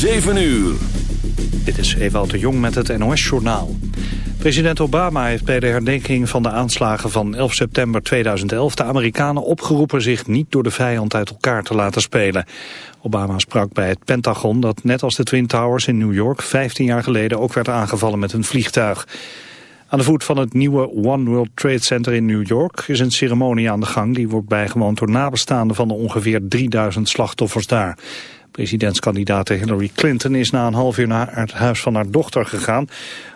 7 uur. Dit is Ewout de Jong met het NOS-journaal. President Obama heeft bij de herdenking van de aanslagen van 11 september 2011... de Amerikanen opgeroepen zich niet door de vijand uit elkaar te laten spelen. Obama sprak bij het Pentagon dat net als de Twin Towers in New York... 15 jaar geleden ook werd aangevallen met een vliegtuig. Aan de voet van het nieuwe One World Trade Center in New York... is een ceremonie aan de gang die wordt bijgewoond door nabestaanden... van de ongeveer 3000 slachtoffers daar... Presidentskandidaat Hillary Clinton is na een half uur naar het huis van haar dochter gegaan,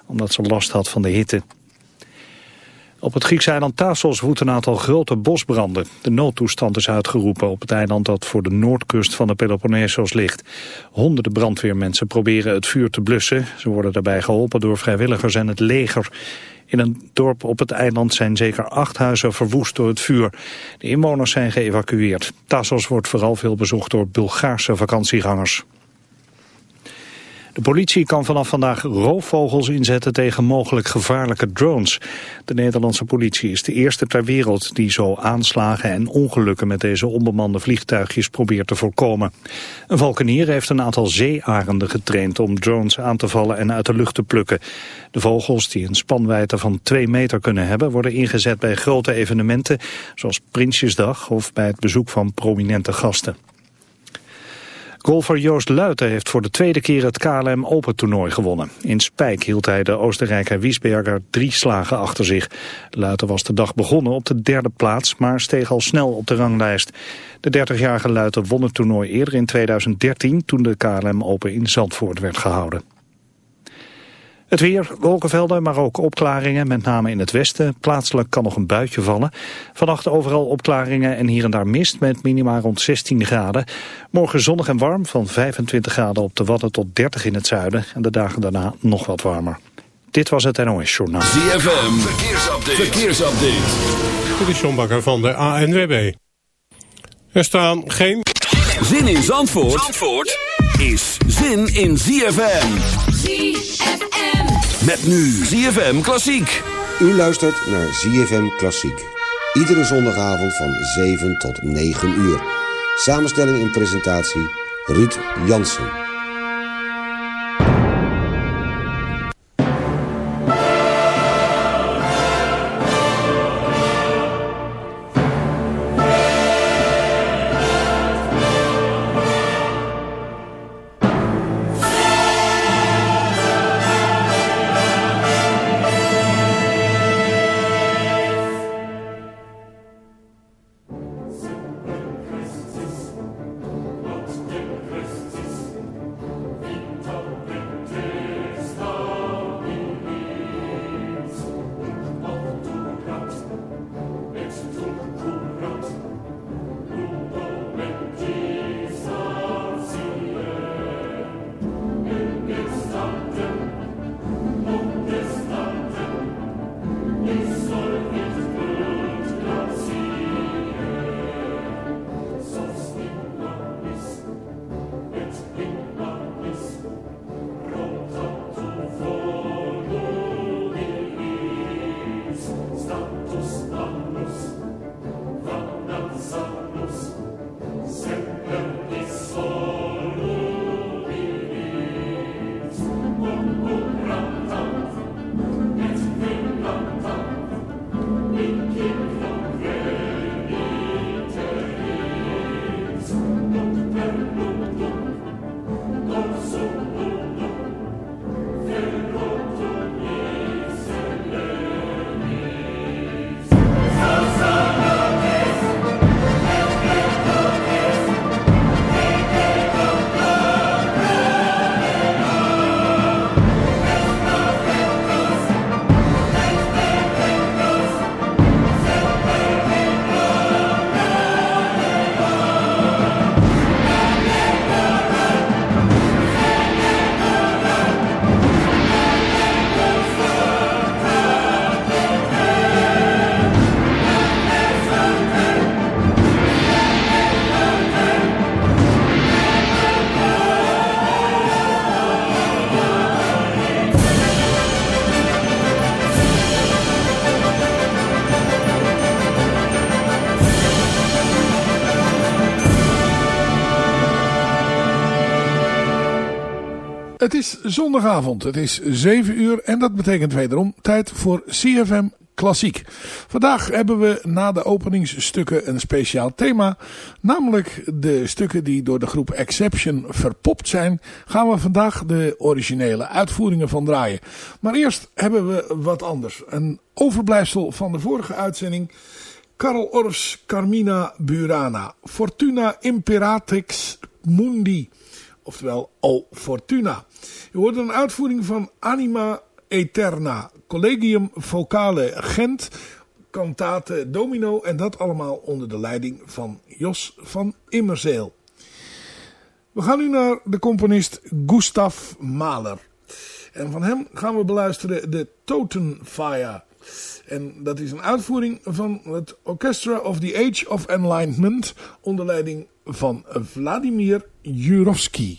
omdat ze last had van de hitte. Op het Griekse eiland Tassos woedt een aantal grote bosbranden. De noodtoestand is uitgeroepen op het eiland dat voor de noordkust van de Peloponnesos ligt. Honderden brandweermensen proberen het vuur te blussen. Ze worden daarbij geholpen door vrijwilligers en het leger. In een dorp op het eiland zijn zeker acht huizen verwoest door het vuur. De inwoners zijn geëvacueerd. Tassos wordt vooral veel bezocht door Bulgaarse vakantiegangers. De politie kan vanaf vandaag roofvogels inzetten tegen mogelijk gevaarlijke drones. De Nederlandse politie is de eerste ter wereld die zo aanslagen en ongelukken met deze onbemande vliegtuigjes probeert te voorkomen. Een valkenier heeft een aantal zeearenden getraind om drones aan te vallen en uit de lucht te plukken. De vogels die een spanwijdte van 2 meter kunnen hebben worden ingezet bij grote evenementen zoals Prinsjesdag of bij het bezoek van prominente gasten. Golfer Joost Luiten heeft voor de tweede keer het KLM Open toernooi gewonnen. In Spijk hield hij de Oostenrijker Wiesberger drie slagen achter zich. Luiten was de dag begonnen op de derde plaats, maar steeg al snel op de ranglijst. De 30-jarige Luiten won het toernooi eerder in 2013 toen de KLM Open in Zandvoort werd gehouden. Het weer, wolkenvelden, maar ook opklaringen, met name in het westen. Plaatselijk kan nog een buitje vallen. Vannacht overal opklaringen en hier en daar mist met minima rond 16 graden. Morgen zonnig en warm, van 25 graden op de Wadden tot 30 in het zuiden. En de dagen daarna nog wat warmer. Dit was het NOS Journaal. ZFM, verkeersupdate. verkeersupdate. Dit is John Bakker van de ANWB. Er staan geen... Zin in Zandvoort, Zandvoort is zin in ZFM. ZFM. Met nu ZFM Klassiek. U luistert naar ZFM Klassiek. Iedere zondagavond van 7 tot 9 uur. Samenstelling en presentatie Ruud Jansen. Het is zondagavond, het is 7 uur en dat betekent wederom tijd voor CFM Klassiek. Vandaag hebben we na de openingsstukken een speciaal thema. Namelijk de stukken die door de groep Exception verpopt zijn. Gaan we vandaag de originele uitvoeringen van draaien. Maar eerst hebben we wat anders. Een overblijfsel van de vorige uitzending. Karl Orffs Carmina Burana. Fortuna Imperatrix Mundi. Oftewel O Fortuna. Je hoort een uitvoering van Anima Eterna. Collegium Vocale Gent. Kantate Domino. En dat allemaal onder de leiding van Jos van Immerzeel. We gaan nu naar de componist Gustav Mahler. En van hem gaan we beluisteren de Totenfire. En dat is een uitvoering van het Orchestra of the Age of Enlightenment onder leiding van Vladimir Jurovsky.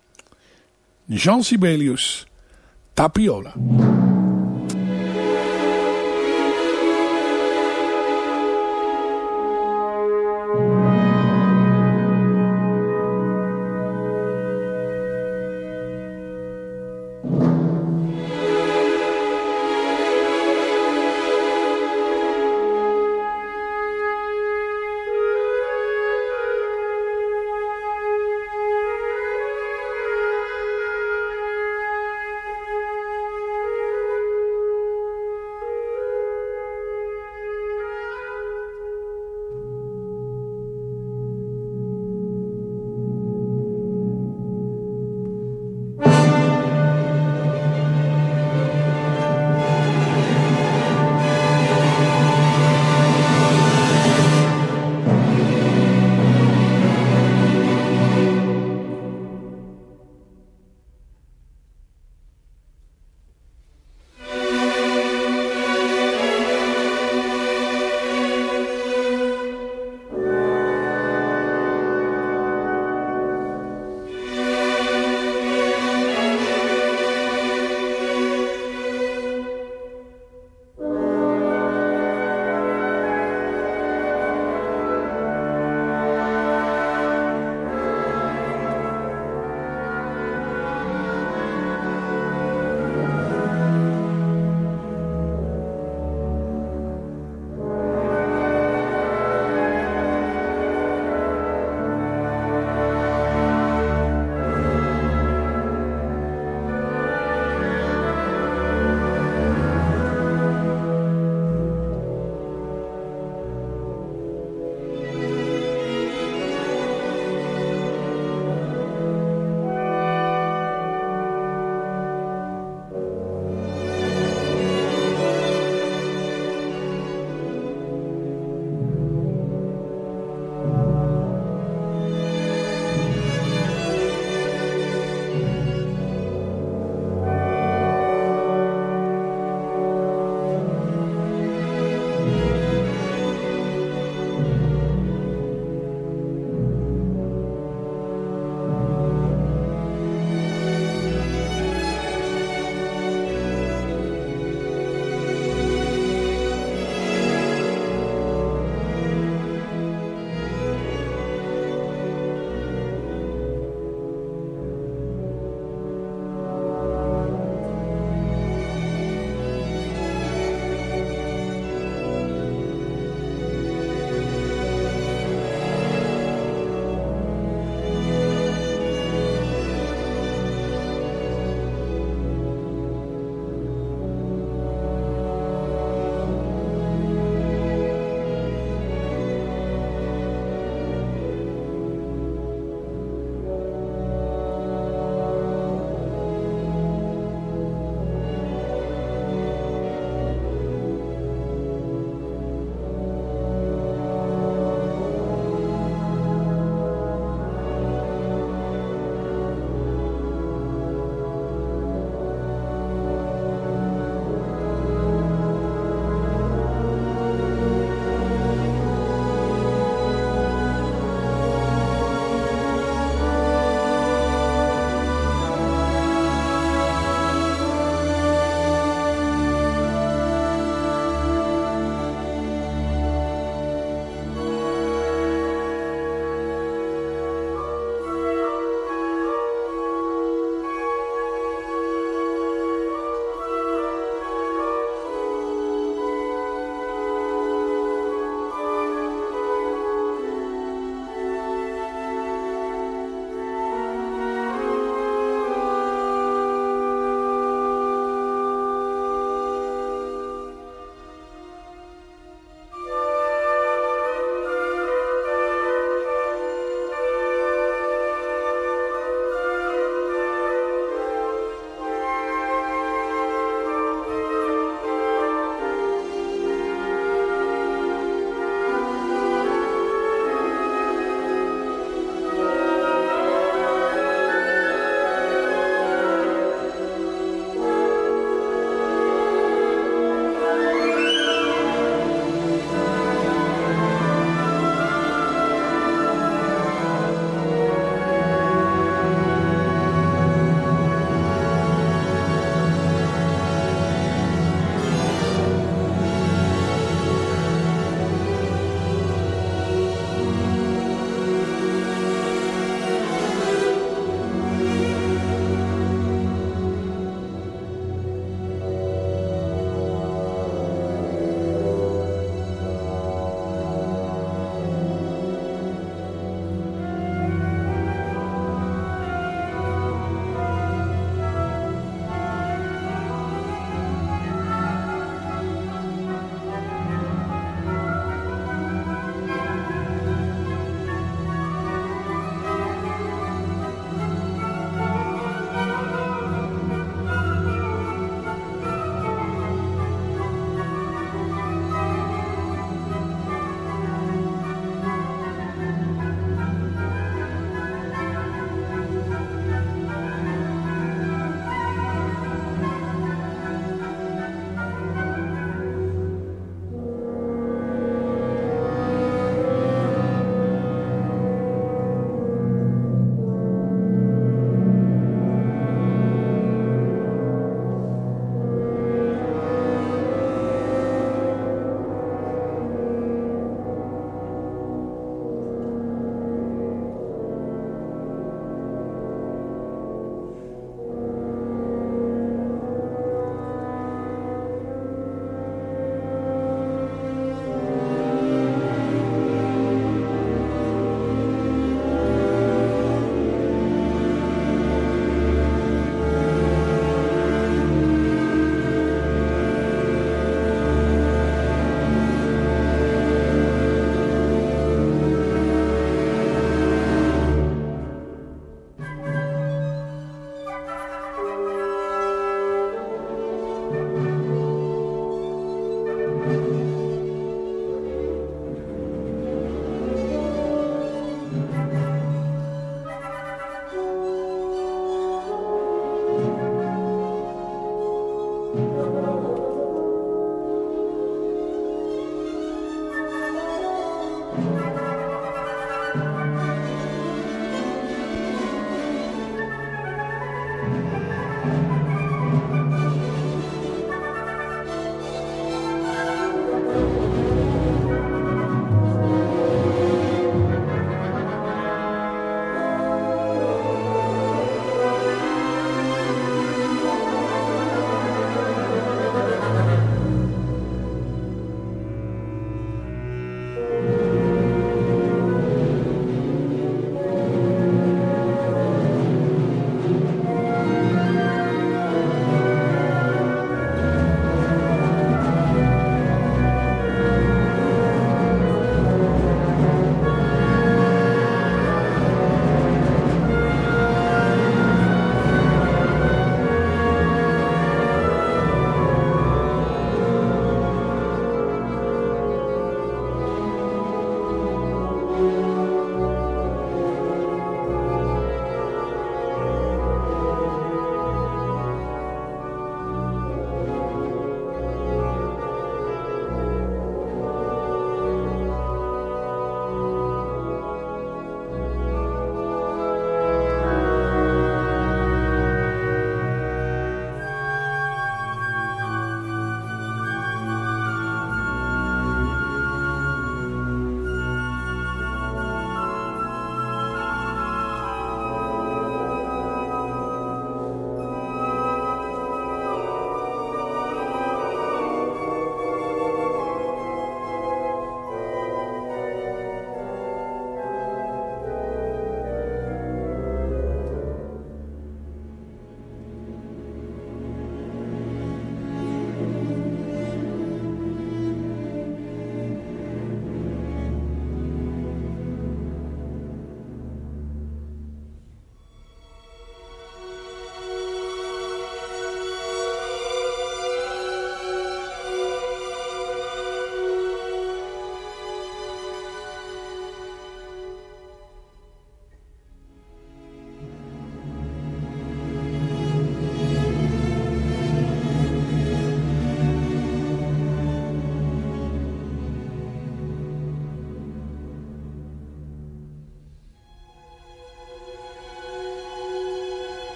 Jean Sibelius tapiola.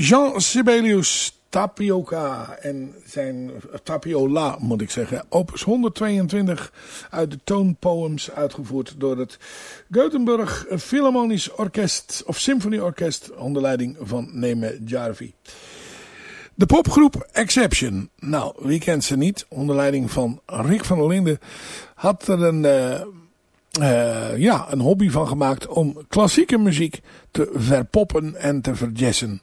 Jean Sibelius Tapioca en zijn Tapiola moet ik zeggen. Opus 122 uit de toonpoems uitgevoerd door het Gothenburg Philharmonisch Orkest of Symfonieorkest onder leiding van Neme Jarvi. De popgroep Exception. Nou, wie kent ze niet? Onder leiding van Rick van der Linden had er een, uh, uh, ja, een hobby van gemaakt om klassieke muziek te verpoppen en te verjessen.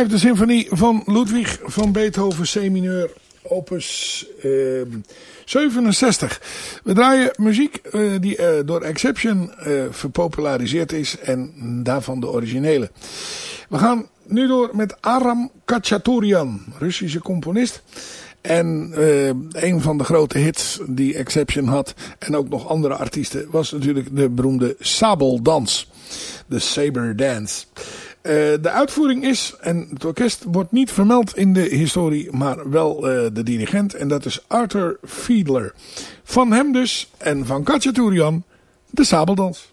Vijfde symfonie van Ludwig van Beethoven C-mineur opus uh, 67. We draaien muziek uh, die uh, door Exception uh, verpopulariseerd is en daarvan de originele. We gaan nu door met Aram Khachaturian, Russische componist. En een van de grote hits die Exception had, en ook nog andere artiesten, was natuurlijk de beroemde Sabeldans. De Saber Dance. Uh, de uitvoering is, en het orkest wordt niet vermeld in de historie, maar wel uh, de dirigent. En dat is Arthur Fiedler. Van hem dus, en van Khachaturian, de Sabeldans.